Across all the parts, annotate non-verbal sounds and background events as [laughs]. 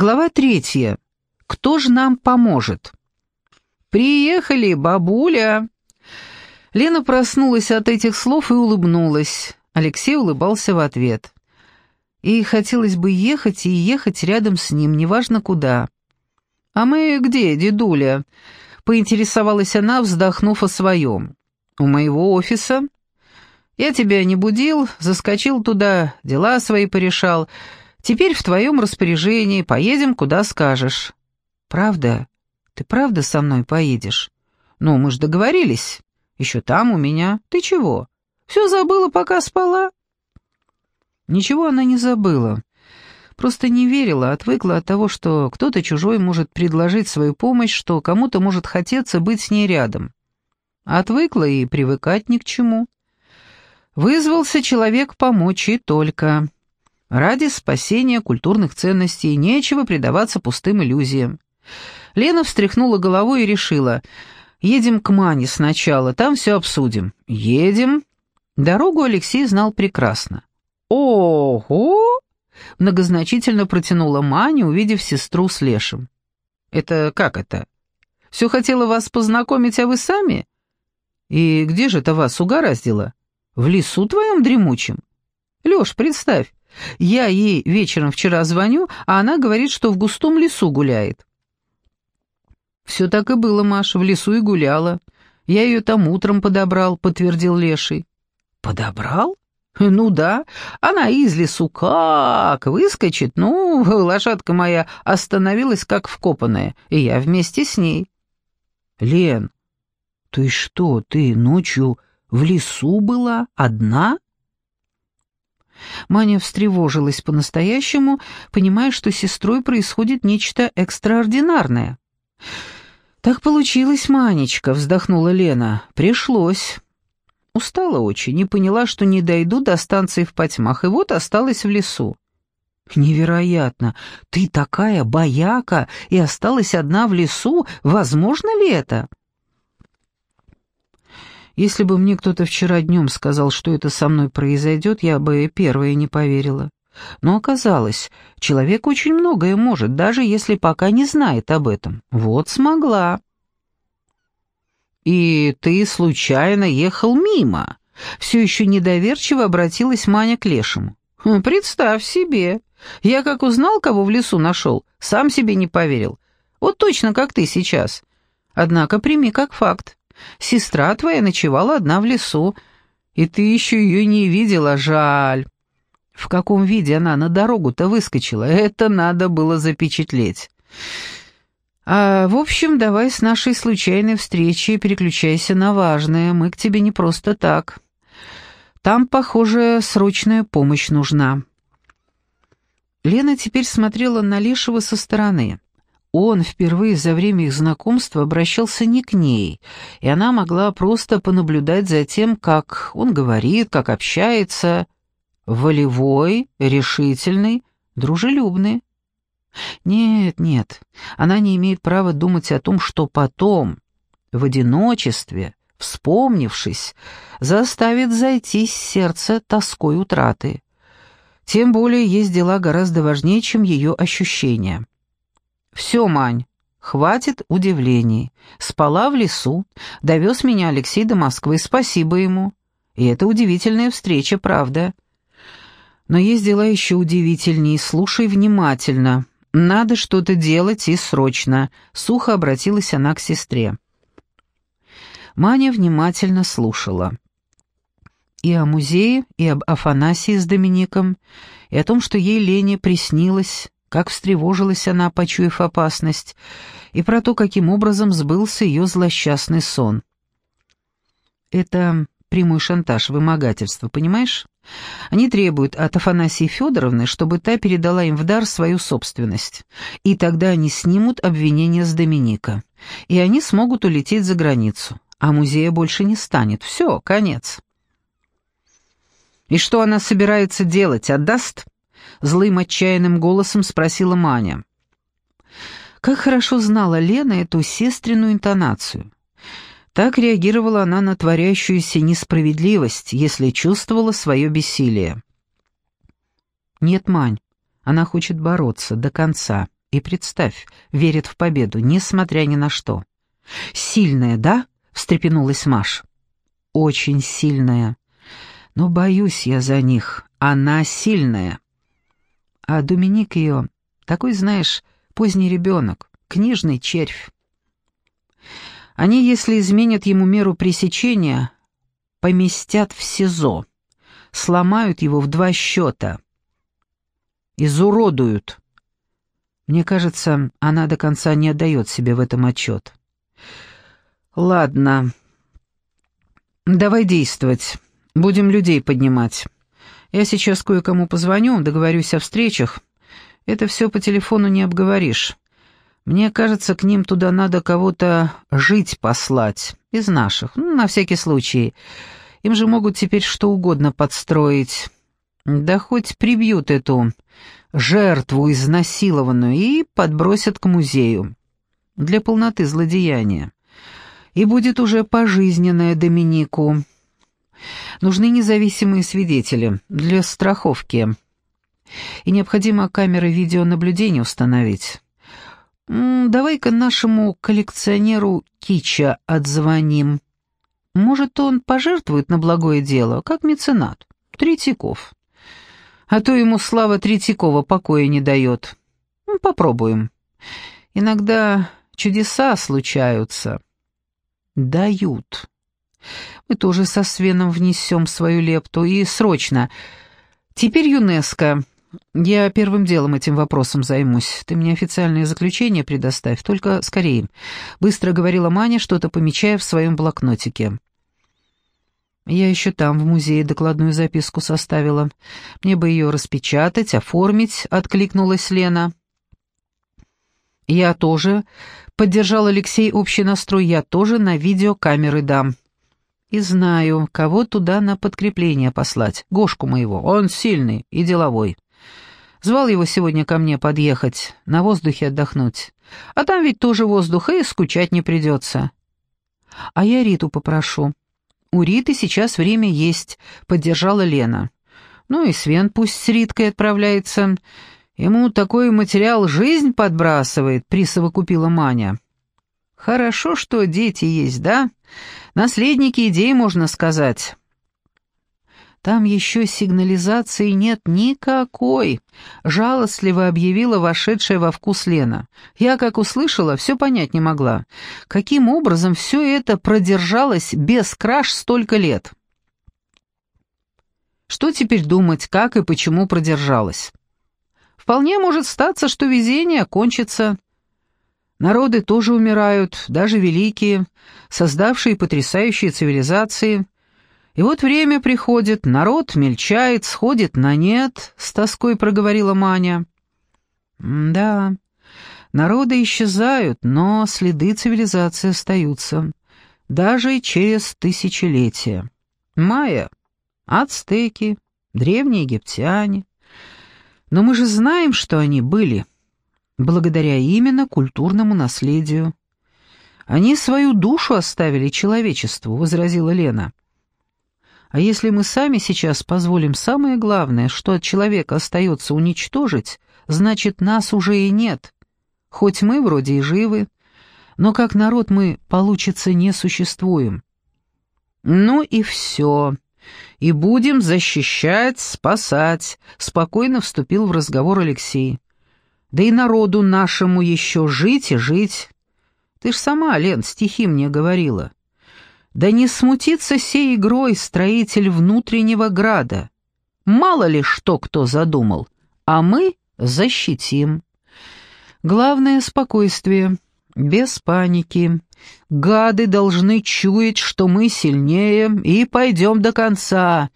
Глава третья. Кто же нам поможет? «Приехали, бабуля!» Лена проснулась от этих слов и улыбнулась. Алексей улыбался в ответ. И хотелось бы ехать и ехать рядом с ним, неважно куда. «А мы где, дедуля?» — поинтересовалась она, вздохнув о своем. «У моего офиса. Я тебя не будил, заскочил туда, дела свои порешал. Теперь в твоем распоряжении, поедем, куда скажешь». «Правда? Ты правда со мной поедешь?» «Ну, мы ж договорились. Еще там у меня. Ты чего? Все забыла, пока спала?» Ничего она не забыла. Просто не верила, отвыкла от того, что кто-то чужой может предложить свою помощь, что кому-то может хотеться быть с ней рядом. Отвыкла и привыкать ни к чему. Вызвался человек помочь и только. Ради спасения культурных ценностей нечего предаваться пустым иллюзиям. Лена встряхнула головой и решила, едем к Мане сначала, там все обсудим. Едем. Дорогу Алексей знал прекрасно. «Ого!» — многозначительно протянула Маня, увидев сестру с Лешем. «Это как это? Все хотела вас познакомить, а вы сами? И где же это вас угораздило? В лесу твоем дремучем? Леш, представь, я ей вечером вчера звоню, а она говорит, что в густом лесу гуляет». «Все так и было, Маша, в лесу и гуляла. Я ее там утром подобрал», — подтвердил Леший. «Подобрал?» «Ну да, она из лесу как выскочит, ну, [laughs] лошадка моя остановилась как вкопанная, и я вместе с ней». «Лен, ты что, ты ночью в лесу была одна?» Маня встревожилась по-настоящему, понимая, что с сестрой происходит нечто экстраординарное. «Так получилось, Манечка», — вздохнула Лена. «Пришлось». Устала очень, не поняла, что не дойду до станции в Потьмах, и вот осталась в лесу. «Невероятно! Ты такая бояка и осталась одна в лесу? Возможно ли это?» Если бы мне кто-то вчера днем сказал, что это со мной произойдет, я бы первая не поверила. Но оказалось, человек очень многое может, даже если пока не знает об этом. Вот смогла. «И ты случайно ехал мимо?» Все еще недоверчиво обратилась Маня к Лешему. «Хм, «Представь себе. Я как узнал, кого в лесу нашел, сам себе не поверил. Вот точно как ты сейчас. Однако прими как факт. Сестра твоя ночевала одна в лесу, и ты еще ее не видела, жаль. В каком виде она на дорогу-то выскочила, это надо было запечатлеть. А, в общем, давай с нашей случайной встречи переключайся на важное. Мы к тебе не просто так. Там, похоже, срочная помощь нужна. Лена теперь смотрела на Лешего со стороны. Он впервые за время их знакомства обращался не к ней, и она могла просто понаблюдать за тем, как он говорит, как общается. Волевой, решительный, дружелюбный. Нет, нет, она не имеет права думать о том, что потом, в одиночестве, вспомнившись, заставит зайти с сердца тоской утраты. Тем более есть дела гораздо важнее, чем ее ощущения. «Все, Мань, хватит удивлений. Спала в лесу, довез меня Алексей до Москвы, спасибо ему. И это удивительная встреча, правда. Но есть дела еще удивительнее, слушай внимательно». «Надо что-то делать и срочно», — сухо обратилась она к сестре. Маня внимательно слушала. И о музее, и об Афанасии с Домиником, и о том, что ей Лене приснилось, как встревожилась она, почуяв опасность, и про то, каким образом сбылся ее злосчастный сон. Это прямой шантаж, вымогательство, понимаешь? Они требуют от Афанасии Федоровны, чтобы та передала им в дар свою собственность. И тогда они снимут обвинение с Доминика. И они смогут улететь за границу. А музея больше не станет. Все, конец. «И что она собирается делать? Отдаст?» Злым отчаянным голосом спросила Маня. Как хорошо знала Лена эту сестренную интонацию. Так реагировала она на творящуюся несправедливость, если чувствовала свое бессилие. «Нет, Мань, она хочет бороться до конца. И представь, верит в победу, несмотря ни на что. «Сильная, да?» — встрепенулась Маш. «Очень сильная. Но боюсь я за них. Она сильная». А Доминик ее, такой, знаешь, поздний ребенок, книжный червь. Они, если изменят ему меру пресечения, поместят в СИЗО, сломают его в два счета, изуродуют. Мне кажется, она до конца не отдает себе в этом отчет. Ладно, давай действовать. Будем людей поднимать. Я сейчас кое-кому позвоню, договорюсь о встречах. Это все по телефону не обговоришь. Мне кажется, к ним туда надо кого-то жить послать, из наших, ну, на всякий случай. Им же могут теперь что угодно подстроить. Да хоть прибьют эту жертву изнасилованную и подбросят к музею. Для полноты злодеяния. И будет уже пожизненное Доминику. Нужны независимые свидетели для страховки. И необходимо камеры видеонаблюдения установить. Давай-ка нашему коллекционеру Кича отзвоним. Может, он пожертвует на благое дело, как меценат. Третьяков. А то ему слава Третьякова покоя не дает. Попробуем. Иногда чудеса случаются. Дают. Мы тоже со Свеном внесем свою лепту. И срочно. Теперь ЮНЕСКО. Я первым делом этим вопросом займусь. Ты мне официальное заключение предоставь, только скорее. Быстро говорила Маня, что-то помечая в своем блокнотике. Я еще там, в музее, докладную записку составила. Мне бы ее распечатать, оформить, откликнулась Лена. Я тоже. Поддержал Алексей общий настрой, я тоже на видеокамеры дам. И знаю, кого туда на подкрепление послать. Гошку моего, он сильный и деловой. Звал его сегодня ко мне подъехать, на воздухе отдохнуть. А там ведь тоже воздух, и скучать не придется. А я Риту попрошу. У Риты сейчас время есть, поддержала Лена. Ну и Свен пусть с Риткой отправляется. Ему такой материал жизнь подбрасывает, присовокупила Маня. Хорошо, что дети есть, да? Наследники идей, можно сказать. Там еще сигнализации нет никакой, жалостливо объявила вошедшая во вкус Лена. Я, как услышала, все понять не могла. Каким образом все это продержалось без краж столько лет? Что теперь думать, как и почему продержалось? Вполне может статься, что везение кончится. Народы тоже умирают, даже великие, создавшие потрясающие цивилизации – и вот время приходит, народ мельчает, сходит на нет, с тоской проговорила Маня. Да, народы исчезают, но следы цивилизации остаются, даже через тысячелетия. Майя, ацтеки, древние египтяне. Но мы же знаем, что они были, благодаря именно культурному наследию. Они свою душу оставили человечеству, возразила Лена. А если мы сами сейчас позволим самое главное, что от человека остается уничтожить, значит, нас уже и нет. Хоть мы вроде и живы, но как народ мы, получится, не существуем. Ну и все. И будем защищать, спасать, спокойно вступил в разговор Алексей. Да и народу нашему еще жить и жить. Ты ж сама, Лен, стихи мне говорила. Да не смутится сей игрой строитель внутреннего града. Мало ли что кто задумал, а мы защитим. Главное — спокойствие, без паники. Гады должны чуять, что мы сильнее, и пойдем до конца.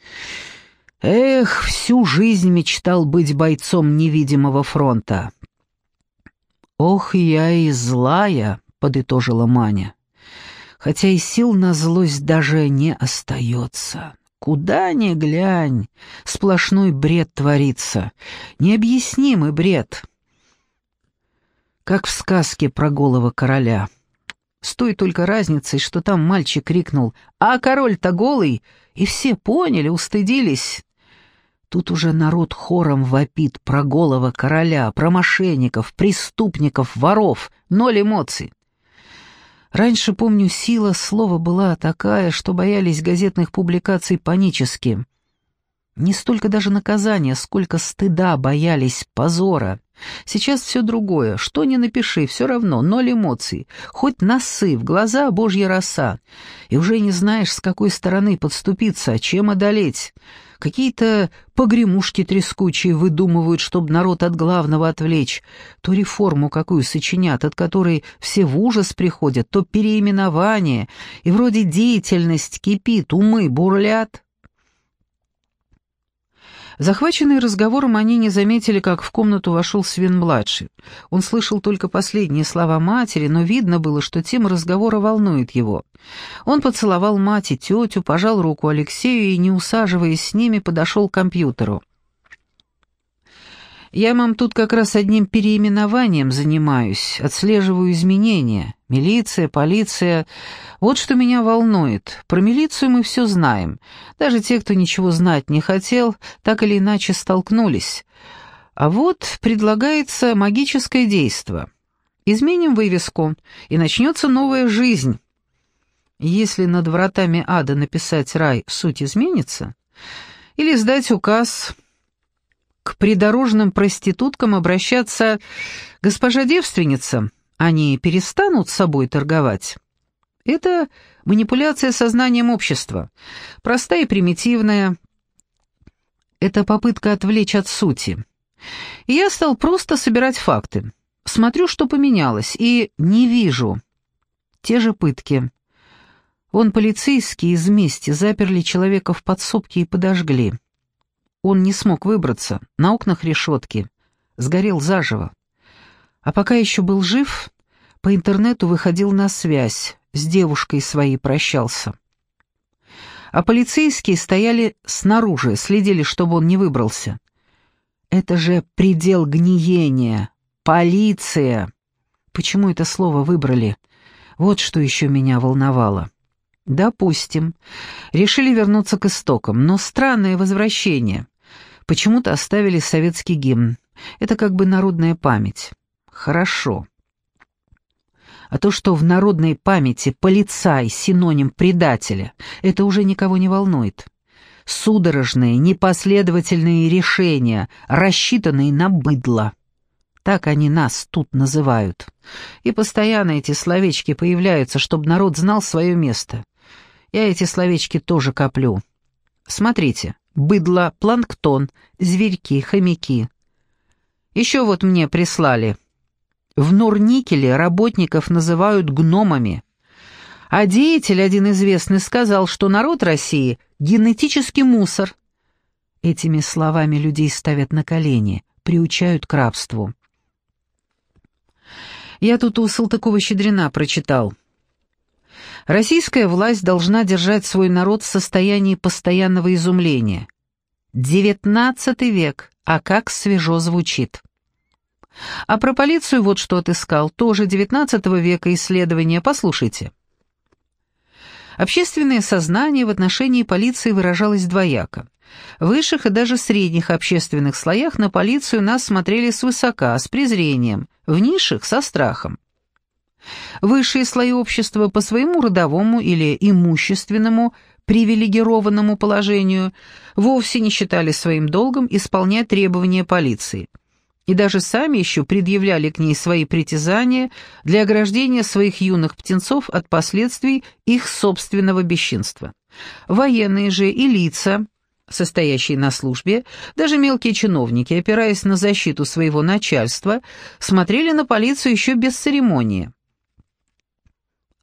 Эх, всю жизнь мечтал быть бойцом невидимого фронта. «Ох, я и злая», — подытожила Маня хотя и сил на злость даже не остается. Куда ни глянь, сплошной бред творится, необъяснимый бред. Как в сказке про голого короля. С той только разницей, что там мальчик крикнул «А король-то голый!» и все поняли, устыдились. Тут уже народ хором вопит про голого короля, про мошенников, преступников, воров, ноль эмоций. Раньше, помню, сила слова была такая, что боялись газетных публикаций панически. Не столько даже наказания, сколько стыда боялись, позора. Сейчас все другое. Что ни напиши, все равно, ноль эмоций. Хоть носы, в глаза божья роса. И уже не знаешь, с какой стороны подступиться, чем одолеть. Какие-то погремушки трескучие выдумывают, чтобы народ от главного отвлечь. То реформу какую сочинят, от которой все в ужас приходят, то переименование, и вроде деятельность кипит, умы бурлят. Захваченные разговором, они не заметили, как в комнату вошел Свин-младший. Он слышал только последние слова матери, но видно было, что тема разговора волнует его. Он поцеловал мать и тетю, пожал руку Алексею и, не усаживаясь с ними, подошел к компьютеру. Я, мам, тут как раз одним переименованием занимаюсь, отслеживаю изменения. Милиция, полиция. Вот что меня волнует. Про милицию мы все знаем. Даже те, кто ничего знать не хотел, так или иначе столкнулись. А вот предлагается магическое действо. Изменим вывеску, и начнется новая жизнь. Если над вратами ада написать «рай» суть изменится, или сдать указ к придорожным проституткам обращаться «Госпожа девственница», они перестанут с собой торговать. Это манипуляция сознанием общества, простая и примитивная. Это попытка отвлечь от сути. И я стал просто собирать факты. Смотрю, что поменялось, и не вижу. Те же пытки. Вон полицейские из мести заперли человека в подсобке и подожгли. Он не смог выбраться, на окнах решетки, сгорел заживо. А пока еще был жив, по интернету выходил на связь, с девушкой своей прощался. А полицейские стояли снаружи, следили, чтобы он не выбрался. Это же предел гниения. Полиция. Почему это слово выбрали? Вот что еще меня волновало. Допустим. Решили вернуться к истокам, но странное возвращение. Почему-то оставили советский гимн. Это как бы народная память. Хорошо. А то, что в народной памяти полицай синоним предателя, это уже никого не волнует. Судорожные, непоследовательные решения, рассчитанные на быдло. Так они нас тут называют. И постоянно эти словечки появляются, чтобы народ знал свое место. Я эти словечки тоже коплю. Смотрите, быдло, планктон, зверьки, хомяки. Еще вот мне прислали. В Норникеле работников называют гномами. А деятель один известный сказал, что народ России — генетический мусор. Этими словами людей ставят на колени, приучают к рабству. Я тут у Салтыкова-Щедрина прочитал — Российская власть должна держать свой народ в состоянии постоянного изумления. Девятнадцатый век, а как свежо звучит. А про полицию вот что отыскал, тоже девятнадцатого века исследования, послушайте. Общественное сознание в отношении полиции выражалось двояко. В высших и даже средних общественных слоях на полицию нас смотрели свысока, с презрением, в низших — со страхом. Высшие слои общества по своему родовому или имущественному привилегированному положению вовсе не считали своим долгом исполнять требования полиции. И даже сами еще предъявляли к ней свои притязания для ограждения своих юных птенцов от последствий их собственного бесчинства. Военные же и лица, состоящие на службе, даже мелкие чиновники, опираясь на защиту своего начальства, смотрели на полицию еще без церемонии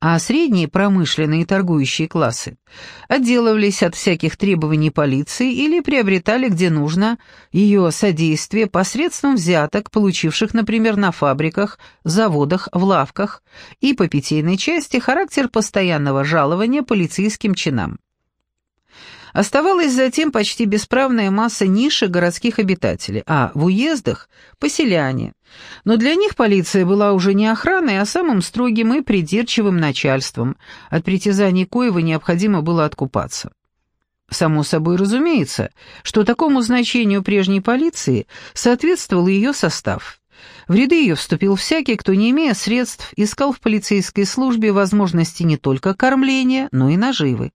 а средние промышленные и торгующие классы отделывались от всяких требований полиции или приобретали где нужно ее содействие посредством взяток, получивших, например, на фабриках, заводах, в лавках, и по питейной части характер постоянного жалования полицейским чинам. Оставалась затем почти бесправная масса ниши городских обитателей, а в уездах – поселяне. Но для них полиция была уже не охраной, а самым строгим и придирчивым начальством, от притязаний коего необходимо было откупаться. Само собой разумеется, что такому значению прежней полиции соответствовал ее состав. В ряды ее вступил всякий, кто, не имея средств, искал в полицейской службе возможности не только кормления, но и наживы.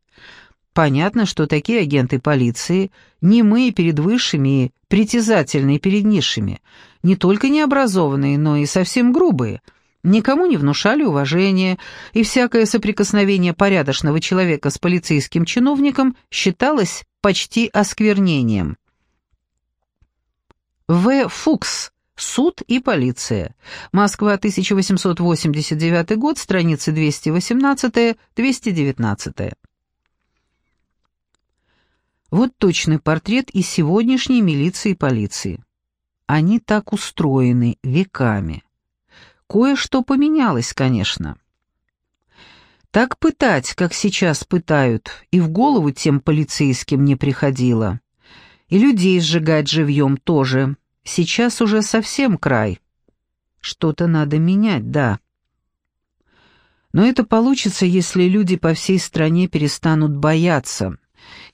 Понятно, что такие агенты полиции, немые перед высшими и притязательные перед низшими, не только необразованные, но и совсем грубые – никому не внушали уважения, и всякое соприкосновение порядочного человека с полицейским чиновником считалось почти осквернением. В. Фукс. Суд и полиция. Москва, 1889 год, страницы 218-219. Вот точный портрет из сегодняшней милиции и полиции. Они так устроены веками. Кое-что поменялось, конечно. Так пытать, как сейчас пытают, и в голову тем полицейским не приходило. И людей сжигать живьем тоже. Сейчас уже совсем край. Что-то надо менять, да. Но это получится, если люди по всей стране перестанут бояться,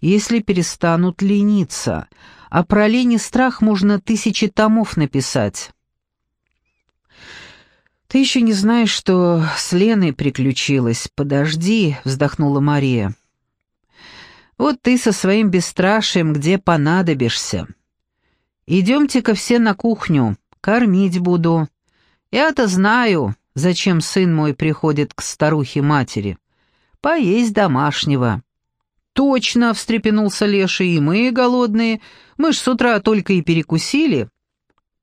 если перестанут лениться, а про лень и страх можно тысячи томов написать. «Ты еще не знаешь, что с Леной приключилось. Подожди», — вздохнула Мария. «Вот ты со своим бесстрашием где понадобишься. Идемте-ка все на кухню, кормить буду. Я-то знаю, зачем сын мой приходит к старухе-матери. Поесть домашнего». «Точно!» — встрепенулся Леший, — «и мы голодные. Мы ж с утра только и перекусили».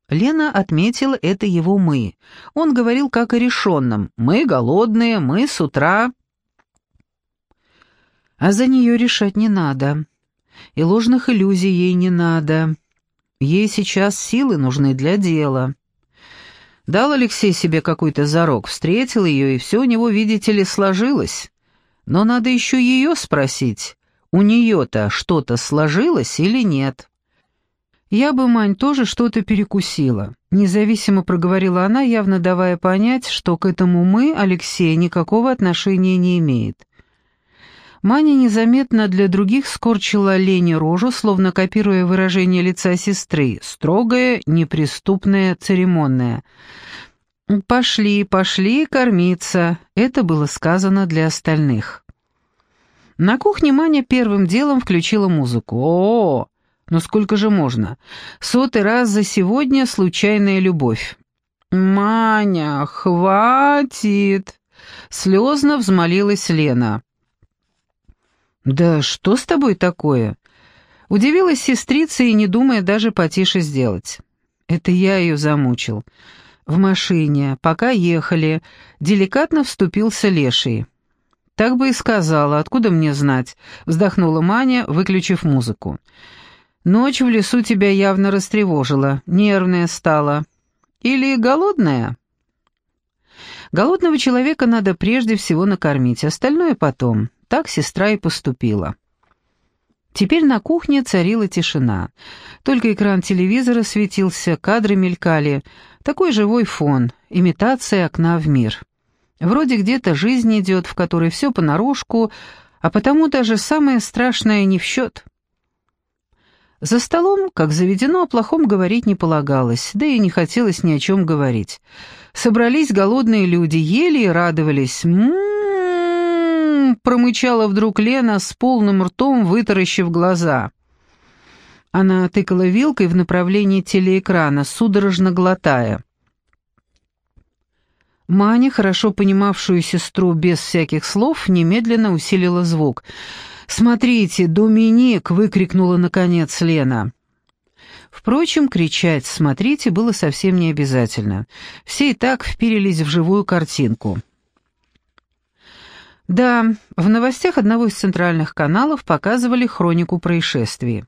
Лена отметила это его «мы». Он говорил как о решенном «мы голодные, мы с утра». А за нее решать не надо. И ложных иллюзий ей не надо. Ей сейчас силы нужны для дела. Дал Алексей себе какой-то зарок, встретил ее, и все у него, видите ли, сложилось. Но надо еще ее спросить, у нее-то что-то сложилось или нет. «Я бы, Мань, тоже что-то перекусила», — независимо проговорила она, явно давая понять, что к этому «мы» Алексея никакого отношения не имеет. Маня незаметно для других скорчила Лене рожу, словно копируя выражение лица сестры, строгое, неприступное, церемонное. «Пошли, пошли кормиться», — это было сказано для остальных. На кухне Маня первым делом включила музыку. «О, но сколько же можно? Сотый раз за сегодня случайная любовь. «Маня, хватит!» — слезно взмолилась Лена. «Да что с тобой такое?» Удивилась сестрица и не думая даже потише сделать. Это я ее замучил. В машине, пока ехали, деликатно вступился Леший. «Так бы и сказала, откуда мне знать?» — вздохнула Маня, выключив музыку. Ночь в лесу тебя явно растревожила, нервная стала. Или голодная? Голодного человека надо прежде всего накормить, остальное потом. Так сестра и поступила. Теперь на кухне царила тишина. Только экран телевизора светился, кадры мелькали. Такой живой фон, имитация окна в мир. Вроде где-то жизнь идет, в которой все понарошку, а потому даже самое страшное не в счет. За столом, как заведено, о плохом говорить не полагалось, да и не хотелось ни о чем говорить. Собрались голодные люди, ели и радовались. Промычала вдруг Лена с полным ртом, вытаращив глаза. Она тыкала вилкой в направлении телеэкрана, судорожно глотая. Маня, хорошо понимавшую сестру без всяких слов, немедленно усилила звук — «Смотрите, Доминик!» — выкрикнула наконец Лена. Впрочем, кричать «смотрите» было совсем не обязательно. Все и так вперились в живую картинку. Да, в новостях одного из центральных каналов показывали хронику происшествий.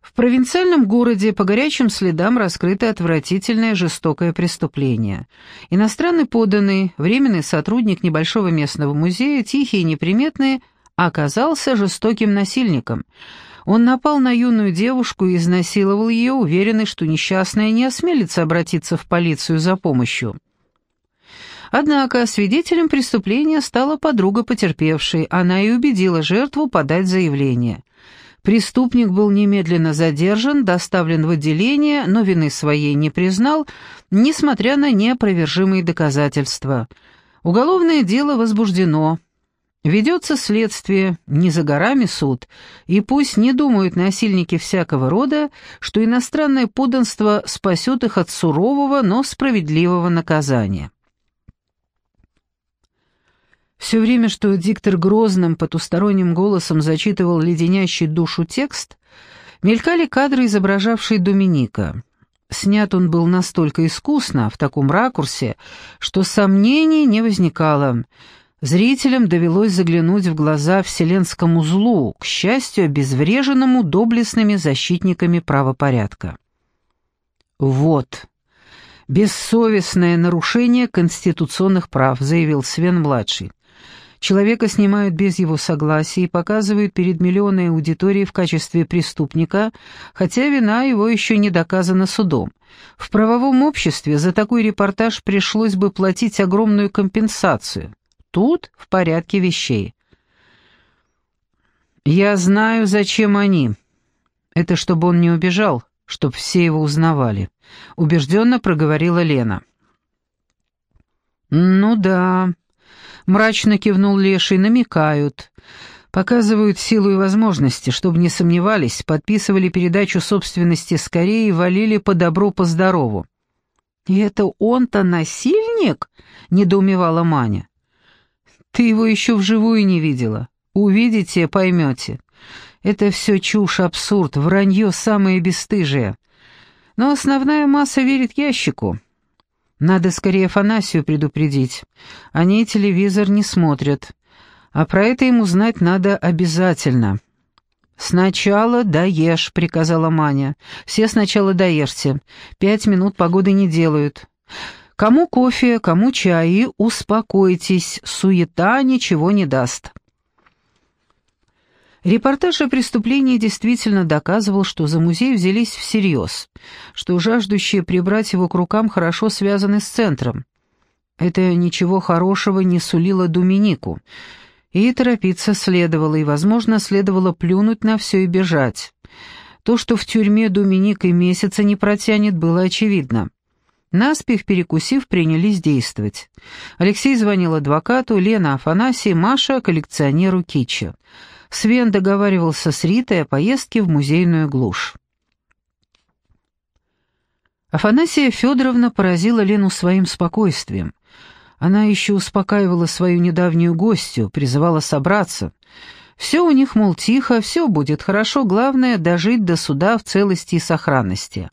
В провинциальном городе по горячим следам раскрыто отвратительное жестокое преступление. Иностранный поданный, временный сотрудник небольшого местного музея, тихий и неприметный – оказался жестоким насильником. Он напал на юную девушку и изнасиловал ее, уверенный, что несчастная не осмелится обратиться в полицию за помощью. Однако свидетелем преступления стала подруга потерпевшей, она и убедила жертву подать заявление. Преступник был немедленно задержан, доставлен в отделение, но вины своей не признал, несмотря на неопровержимые доказательства. Уголовное дело возбуждено. Ведется следствие, не за горами суд, и пусть не думают насильники всякого рода, что иностранное подданство спасет их от сурового, но справедливого наказания. Все время, что диктор грозным потусторонним голосом зачитывал леденящий душу текст, мелькали кадры, изображавшие Доминика. Снят он был настолько искусно, в таком ракурсе, что сомнений не возникало. Зрителям довелось заглянуть в глаза вселенскому злу, к счастью, обезвреженному доблестными защитниками правопорядка. «Вот», «Бессовестное нарушение конституционных прав», — заявил Свен-младший. Человека снимают без его согласия и показывают перед миллионной аудиторией в качестве преступника, хотя вина его еще не доказана судом. В правовом обществе за такой репортаж пришлось бы платить огромную компенсацию. Тут в порядке вещей. «Я знаю, зачем они. Это чтобы он не убежал, чтоб все его узнавали», — убежденно проговорила Лена. «Ну да», Мрачно кивнул Леший, намекают. Показывают силу и возможности, чтобы не сомневались, подписывали передачу собственности скорее и валили по добру, по здорову. «И это он-то насильник?» — недоумевала Маня. «Ты его еще вживую не видела. Увидите, поймете. Это все чушь, абсурд, вранье самое бесстыжее. Но основная масса верит ящику. Надо скорее Афанасию предупредить. Они телевизор не смотрят. А про это ему знать надо обязательно. «Сначала доешь», — приказала Маня. «Все сначала доешьте. Пять минут погоды не делают. Кому кофе, кому чай, успокойтесь, суета ничего не даст». Репортаж о преступлении действительно доказывал, что за музей взялись всерьез, что жаждущие прибрать его к рукам хорошо связаны с центром. Это ничего хорошего не сулило Доминику, и торопиться следовало, и, возможно, следовало плюнуть на все и бежать. То, что в тюрьме Доминик и месяца не протянет, было очевидно. Наспех перекусив, принялись действовать. Алексей звонил адвокату, Лена Афанасий, Маша — коллекционеру китча. Свен договаривался с Ритой о поездке в музейную глушь. Афанасия Федоровна поразила Лену своим спокойствием. Она еще успокаивала свою недавнюю гостью, призывала собраться. Все у них, мол, тихо, все будет хорошо, главное — дожить до суда в целости и сохранности.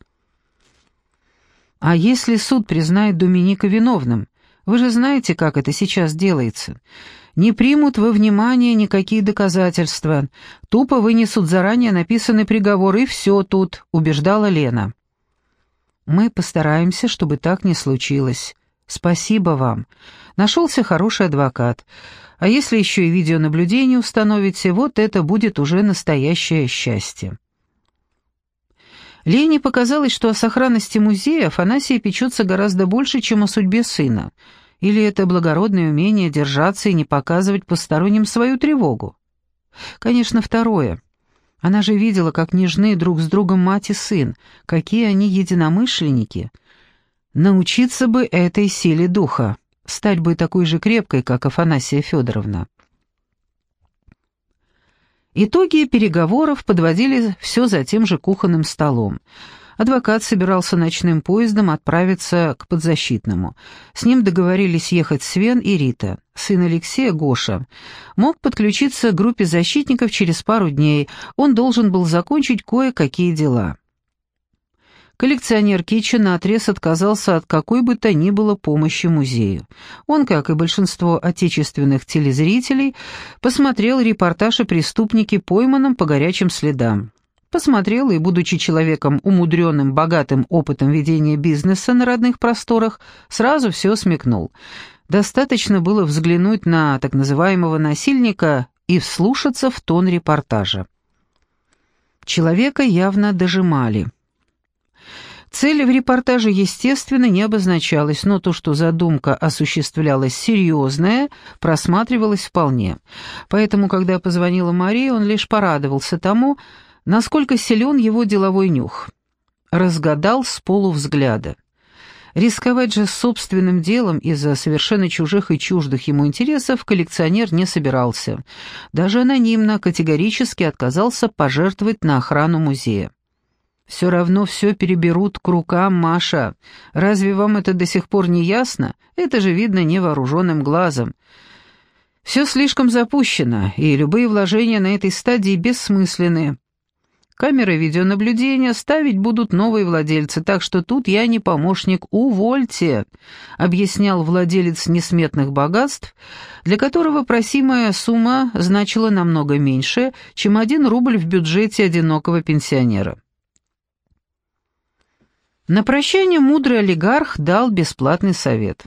А если суд признает Доминика виновным? Вы же знаете, как это сейчас делается не примут во внимание никакие доказательства, тупо вынесут заранее написанный приговор, и все тут», — убеждала Лена. «Мы постараемся, чтобы так не случилось. Спасибо вам. Нашелся хороший адвокат. А если еще и видеонаблюдение установите, вот это будет уже настоящее счастье». Лене показалось, что о сохранности музея Афанасия печется гораздо больше, чем о судьбе сына — или это благородное умение держаться и не показывать посторонним свою тревогу? Конечно, второе. Она же видела, как нежны друг с другом мать и сын, какие они единомышленники. Научиться бы этой силе духа, стать бы такой же крепкой, как Афанасия Федоровна. Итоги переговоров подводили все за тем же кухонным столом. Адвокат собирался ночным поездом отправиться к подзащитному. С ним договорились ехать Свен и Рита. Сын Алексея, Гоша, мог подключиться к группе защитников через пару дней. Он должен был закончить кое-какие дела. Коллекционер Китча наотрез отказался от какой бы то ни было помощи музею. Он, как и большинство отечественных телезрителей, посмотрел репортаж о преступнике, пойманном по горячим следам. Посмотрел и, будучи человеком умудренным, богатым опытом ведения бизнеса на родных просторах, сразу все смекнул. Достаточно было взглянуть на так называемого насильника и вслушаться в тон репортажа. Человека явно дожимали. Цель в репортаже, естественно, не обозначалась, но то, что задумка осуществлялась серьезная, просматривалось вполне. Поэтому, когда позвонила Мария, он лишь порадовался тому, насколько силен его деловой нюх. Разгадал с полувзгляда. Рисковать же собственным делом из-за совершенно чужих и чуждых ему интересов коллекционер не собирался. Даже анонимно категорически отказался пожертвовать на охрану музея. «Все равно все переберут к рукам, Маша. Разве вам это до сих пор не ясно? Это же видно невооруженным глазом. Все слишком запущено, и любые вложения на этой стадии бессмысленны. Камеры видеонаблюдения ставить будут новые владельцы, так что тут я не помощник, увольте», — объяснял владелец несметных богатств, для которого просимая сумма значила намного меньше, чем один рубль в бюджете одинокого пенсионера. На прощание мудрый олигарх дал бесплатный совет.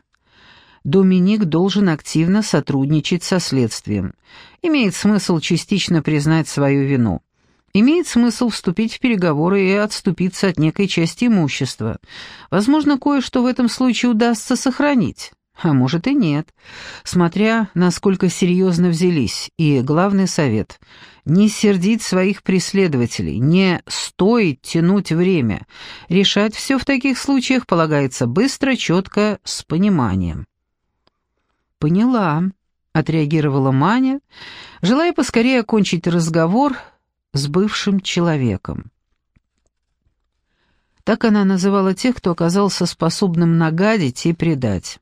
Доминик должен активно сотрудничать со следствием. Имеет смысл частично признать свою вину. Имеет смысл вступить в переговоры и отступиться от некой части имущества. Возможно, кое-что в этом случае удастся сохранить. А может и нет, смотря насколько серьезно взялись. И главный совет — не сердить своих преследователей, не стоит тянуть время. Решать все в таких случаях полагается быстро, четко, с пониманием. «Поняла», — отреагировала Маня, желая поскорее окончить разговор с бывшим человеком. Так она называла тех, кто оказался способным нагадить и предать.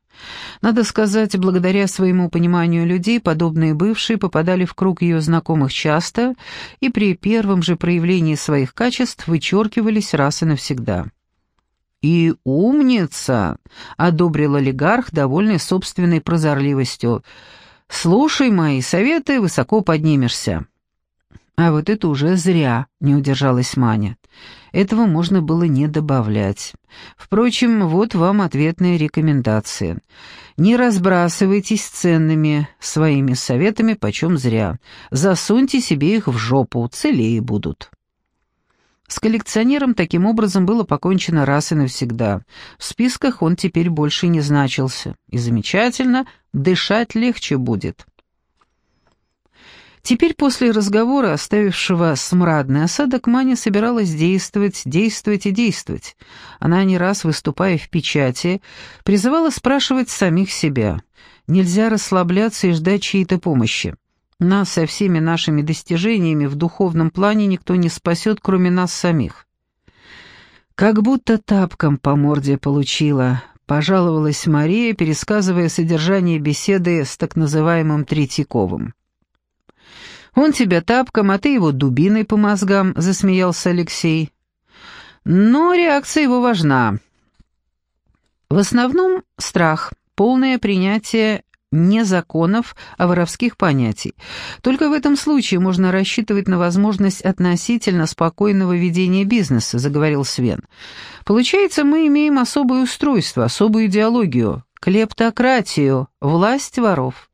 Надо сказать, благодаря своему пониманию людей, подобные бывшие попадали в круг ее знакомых часто и при первом же проявлении своих качеств вычеркивались раз и навсегда. «И умница!» — одобрил олигарх, довольный собственной прозорливостью. «Слушай мои советы, высоко поднимешься». А вот это уже зря, не удержалась Маня. Этого можно было не добавлять. Впрочем, вот вам ответная рекомендация. Не разбрасывайтесь ценными своими советами почем зря. Засуньте себе их в жопу, целее будут. С коллекционером таким образом было покончено раз и навсегда. В списках он теперь больше не значился. И замечательно, дышать легче будет. Теперь после разговора, оставившего смрадный осадок, Маня собиралась действовать, действовать и действовать. Она не раз, выступая в печати, призывала спрашивать самих себя. Нельзя расслабляться и ждать чьей-то помощи. Нас со всеми нашими достижениями в духовном плане никто не спасет, кроме нас самих. Как будто тапком по морде получила, пожаловалась Мария, пересказывая содержание беседы с так называемым Третьяковым. «Он тебя тапком, а ты его дубиной по мозгам», — засмеялся Алексей. Но реакция его важна. В основном страх, полное принятие не законов, а воровских понятий. Только в этом случае можно рассчитывать на возможность относительно спокойного ведения бизнеса, заговорил Свен. Получается, мы имеем особое устройство, особую идеологию, клептократию, власть воров.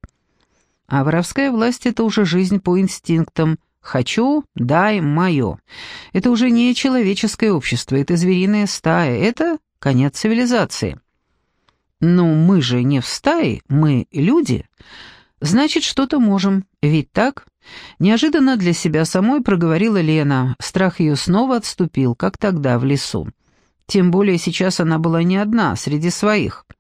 А воровская власть — это уже жизнь по инстинктам. «Хочу, дай, мое». Это уже не человеческое общество, это звериная стая, это конец цивилизации. Но мы же не в стае, мы люди. Значит, что-то можем, ведь так? Неожиданно для себя самой проговорила Лена. Страх ее снова отступил, как тогда в лесу. Тем более сейчас она была не одна, среди своих —